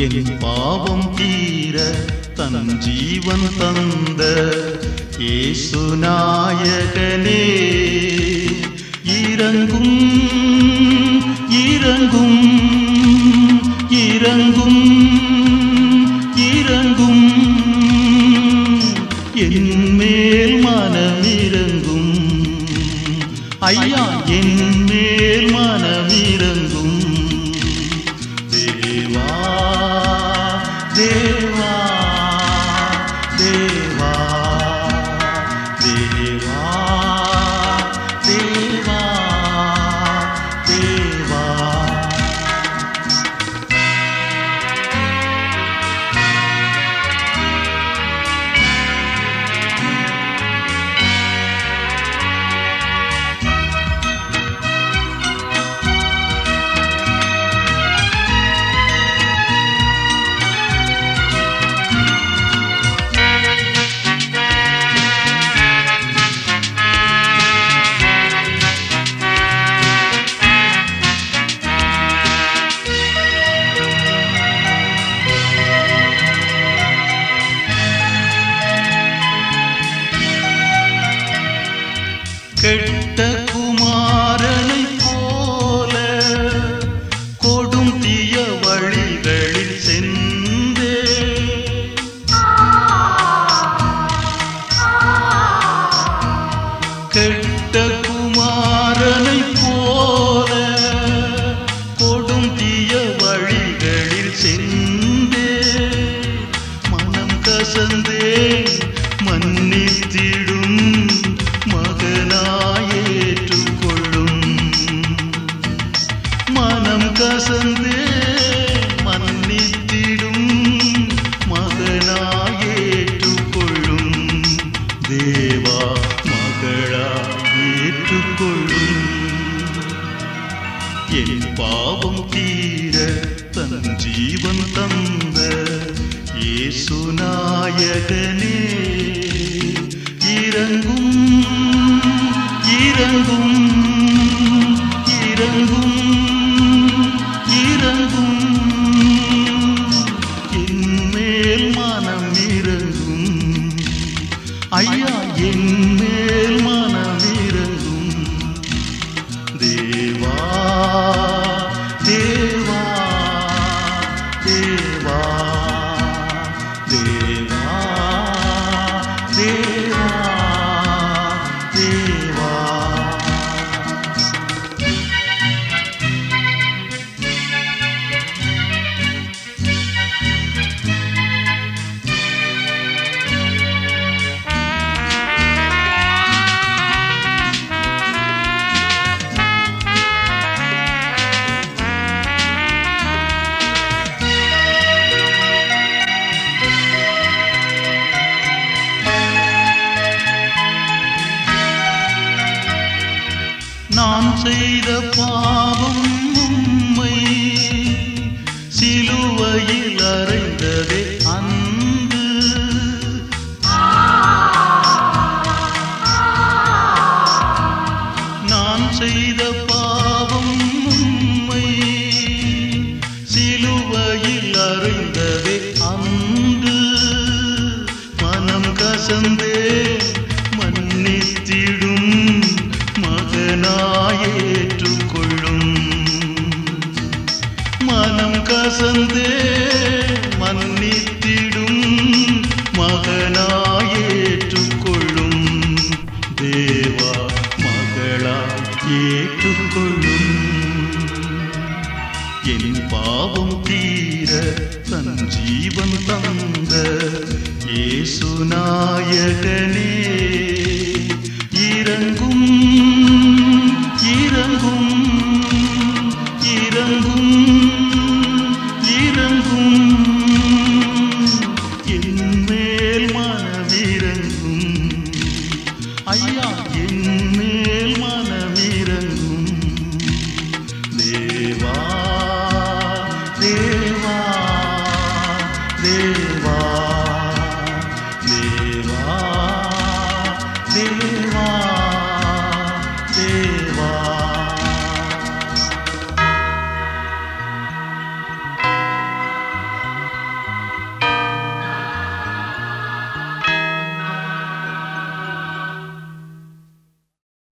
என் பாவம் தீர தன் ஜீவன் தந்த ஏசுநாயகனே இறங்கும் இறங்கும் இறங்கும் இறங்கும். என் மேல் மனம் இறங்கும். ஐயா என் மேல் மனம் இறங்கும். தேவா கெட்ட என் பாவம் தீர தன் ஜீவன் தந்த இயேசுநாயகனே இறங்கும் இறங்கும் இறங்கும் செய்த பாவம் நாயகனே இறங்கும் இறங்கும் இறங்கும் இறங்கும். என் மேல் மனமிறங்கும். ஐயா என் மேல் மனமிறங்கும். தேவா தேவா தேவா.